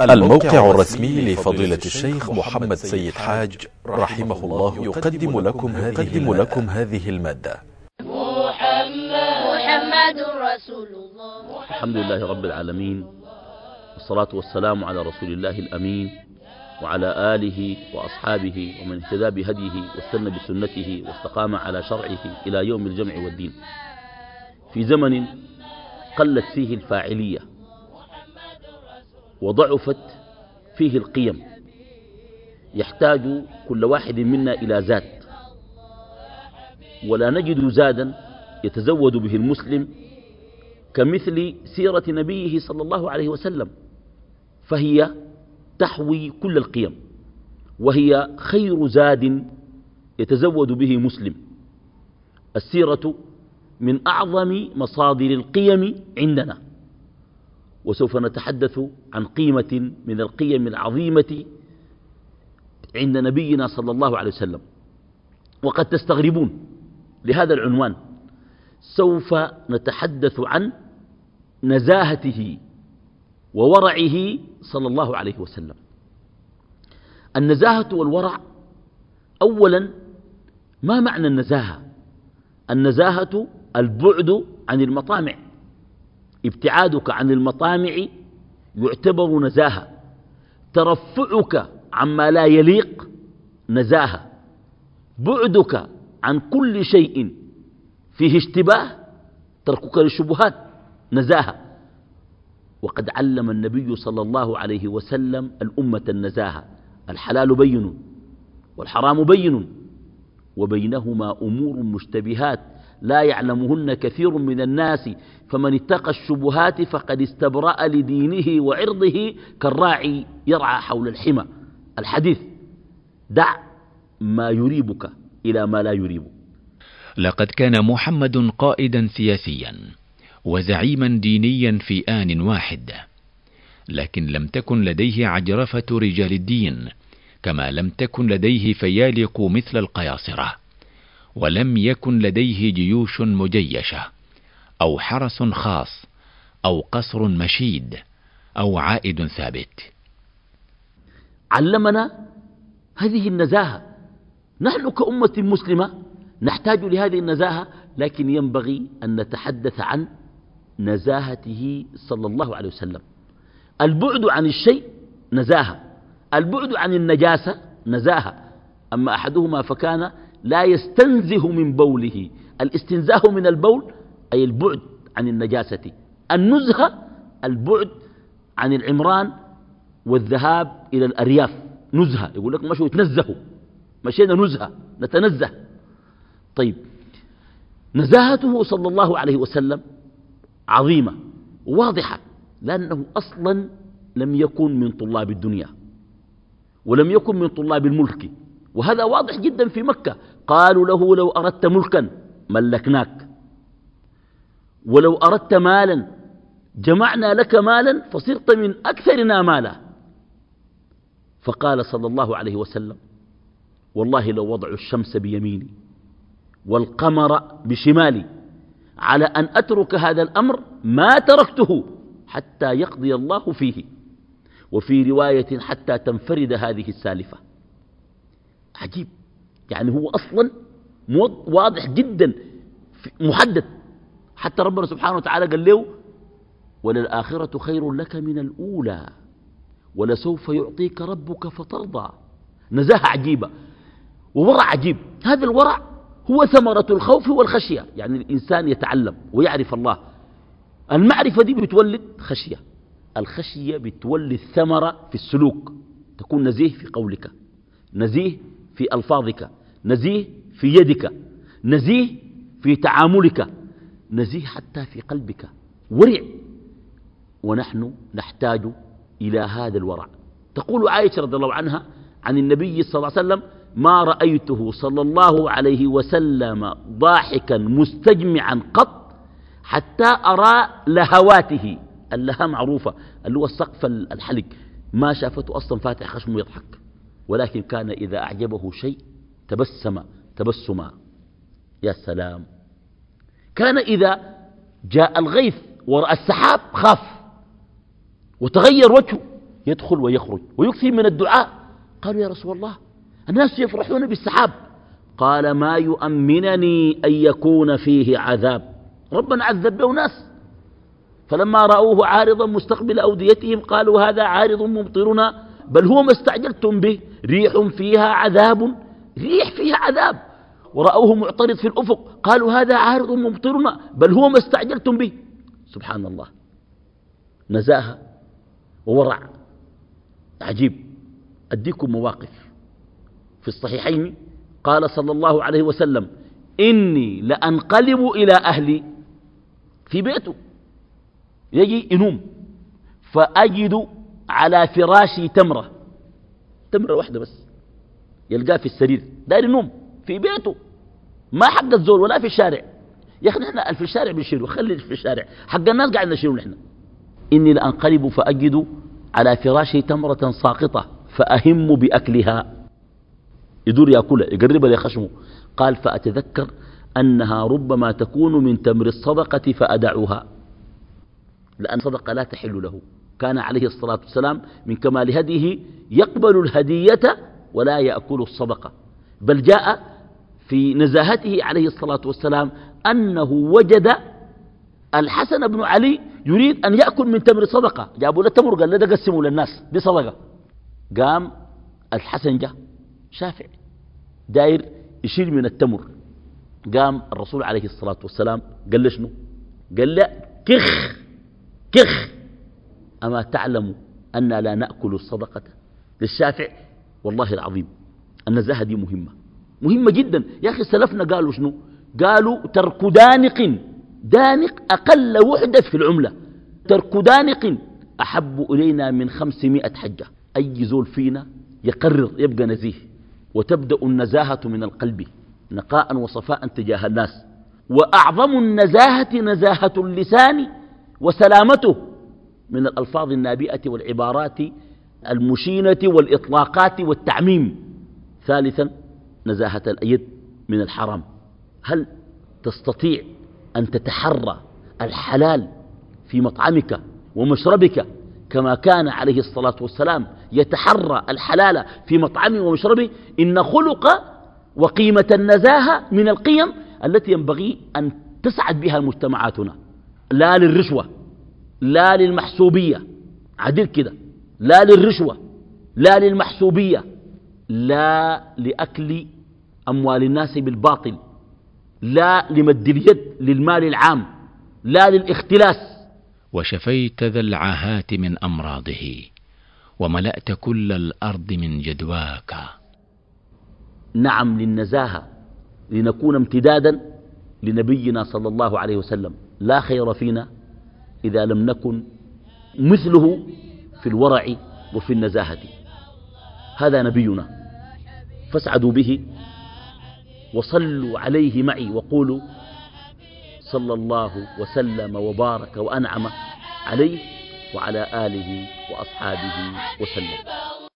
الموقع الرسمي لفضيلة الشيخ محمد سيد حاج رحمه الله يقدم لكم هذه, لكم هذه المادة. محمد محمد رسول الله. الحمد لله رب العالمين والصلاة والسلام على رسول الله الأمين وعلى آله وأصحابه ومن اهتدى بهديه واستنى بسنته واستقام على شرعه إلى يوم الجمع والدين. في زمن قلت فيه الفاعلية وضعفت فيه القيم. يحتاج كل واحد منا إلى زاد ولا نجد زادا يتزود به المسلم كمثل سيرة نبيه صلى الله عليه وسلم فهي تحوي كل القيم وهي خير زاد يتزود به مسلم. السيرة من أعظم مصادر القيم عندنا. وسوف نتحدث عن قيمة من القيم العظيمة عند نبينا صلى الله عليه وسلم. وقد تستغربون لهذا العنوان. سوف نتحدث عن نزاهته وورعه صلى الله عليه وسلم. النزاهة والورع أولا ما معنى النزاهة؟ النزاهة البعد عن المطامع. ابتعادك عن المطامع يعتبر نزاهة ترفعك عما لا يليق نزاهة بعدك عن كل شيء فيه اشتباه تركك للشبهات نزاهة وقد علم النبي صلى الله عليه وسلم الأمة النزاهة الحلال بين والحرام بين. وبينهما أمور مشتبهات لا يعلمهن كثير من الناس فمن اتقى الشبهات فقد استبرأ لدينه وعرضه كالراعي يرعى حول الحمى. الحديث دع ما يريبك إلى ما لا يريبك. لقد كان محمد قائدا سياسيا وزعيما دينيا في آن واحد لكن لم تكن لديه عجرفة رجال الدين كما لم تكن لديه فيالق مثل القياصرة ولم يكن لديه جيوش مجيشة أو حرس خاص أو قصر مشيد أو عائد ثابت. علمنا هذه النزاهة. نحن كأمة مسلمة نحتاج لهذه النزاهة لكن ينبغي أن نتحدث عن نزاهته صلى الله عليه وسلم. البعد عن الشيء نزاهة. البعد عن النجاسة نزاهة أما أحدهما فكان لا يستنزه من بوله. الاستنزاه من البول أي البعد عن النجاسة. النزهة البعد عن العمران والذهاب إلى الأرياف. نزهة يقول لك مشوا يتنزهوا. مشينا نزهة نتنزه. طيب نزاهته صلى الله عليه وسلم عظيمة واضحة لأنه أصلا لم يكن من طلاب الدنيا. ولم يكن من طلاب الملك. وهذا واضح جدا في مكة. قالوا له لو أردت ملكا ملكناك. ولو أردت مالا جمعنا لك مالا فصرت من أكثرنا مالا. فقال صلى الله عليه وسلم والله لو وضعوا الشمس بيميني والقمر بشمالي على أن أترك هذا الأمر ما تركته حتى يقضي الله فيه. وفي رواية حتى تنفرد هذه السالفة. عجيب. يعني هو أصلا واضح جدا محدد. حتى ربنا سبحانه وتعالى قال له وللآخرة خير لك من الأولى ولسوف يعطيك ربك فترضى. نزاهة عجيبة. وورع عجيب. هذا الورع هو ثمرة الخوف والخشية. يعني الإنسان يتعلم ويعرف الله. المعرفة دي بتولد خشية. الخشية بتولد ثمرة في السلوك. تكون نزيه في قولك نزيه في ألفاظك نزيه في يدك نزيه في تعاملك نزيه حتى في قلبك. ورع. ونحن نحتاج إلى هذا الورع. تقول عائشة رضي الله عنها عن النبي صلى الله عليه وسلم ما رأيته صلى الله عليه وسلم ضاحكا مستجمعا قط حتى أرى لهواته. اللها معروفة اللي هو السقف الحلق. ما شافته أصلا فاتح خشمه يضحك. ولكن كان إذا أعجبه شيء تبسم تبسما يا سلام. كان إذا جاء الغيث ورأى السحاب خاف. وتغير وجهه يدخل ويخرج. ويكثر من الدعاء. قالوا يا رسول الله الناس يفرحون بالسحاب. قال ما يؤمنني أن يكون فيه عذاب. ربنا عذب به ناس. فلما رأوه عارضا مستقبل أوديتهم قالوا هذا عارض ممطرنا بل هو ما استعجلتم به ريح فيها عذاب ريح فيها عذاب. ورأوه معترض في الأفق قالوا هذا عارض ممطرنا بل هو ما استعجلتم به. سبحان الله. نزاهة وورع. عجيب. أديكم مواقف. في الصحيحين قال صلى الله عليه وسلم إني لأنقلب إلى أهلي في بيته. يجي ينوم. فأجد على فراشي تمرة. تمرة واحدة بس. يلقاه في السرير. داير ينوم في بيته. ما حق الزول ولا في الشارع. يا أخي نحن في الشارع بنشيله. خلي في الشارع. حق الناس قاعد نشيله نحن. إني لأنقلب فأجد على فراشي تمرة ساقطة فأهم بأكلها. يدور يأكلها يقربها لخشمه قال فأتذكر أنها ربما تكون من تمر الصدقة فأدعها. لأن الصدقة لا تحل له. كان عليه الصلاة والسلام من كمال هديه يقبل الهدية ولا يأكل الصدقة بل جاء في نزاهته عليه الصلاة والسلام أنه وجد الحسن بن علي يريد أن يأكل من تمر صدقة. جابوا له تمر قال له قسموا للناس بصدقة قام الحسن جاء شافع داير يشيل من التمر. قام الرسول عليه الصلاة والسلام قال له شنو؟ قال له كخ. كخ أما تعلم أن لا نأكل الصدقة للشافع؟ والله العظيم النزاهة دي مهمة. مهمة جدا. يا أخي سلفنا قالوا شنو؟ قالوا ترك دانق. دانق أقل وحدة في العملة. ترك دانق أحب إلينا من خمسمائة حجة. أي زول فينا يقرر يبقى نزيه. وتبدأ النزاهة من القلب نقاء وصفاء تجاه الناس. وأعظم النزاهة نزاهة اللسان وسلامته من الألفاظ النابئة والعبارات المشينة والإطلاقات والتعميم. ثالثا نزاهة الأيد من الحرام. هل تستطيع أن تتحرى الحلال في مطعمك ومشربك كما كان عليه الصلاة والسلام يتحرى الحلال في مطعمه ومشربه إن خلق وقيمة النزاهة من القيم التي ينبغي أن تسعد بها مجتمعاتنا لا للرشوة لا للمحسوبية. عدل كده. لا للرشوة لا للمحسوبية لا لأكل أموال الناس بالباطل لا لمد اليد للمال العام لا للاختلاس. وشفيت ذا العاهات من أمراضه وملأت كل الأرض من جدواك. نعم للنزاهة لنكون امتدادا لنبينا صلى الله عليه وسلم. لا خير فينا إذا لم نكن مثله في الورع وفي النزاهة. هذا نبينا. فاسعدوا به وصلوا عليه معي وقولوا صلى الله وسلم وبارك وأنعم عليه وعلى آله وأصحابه وسلم.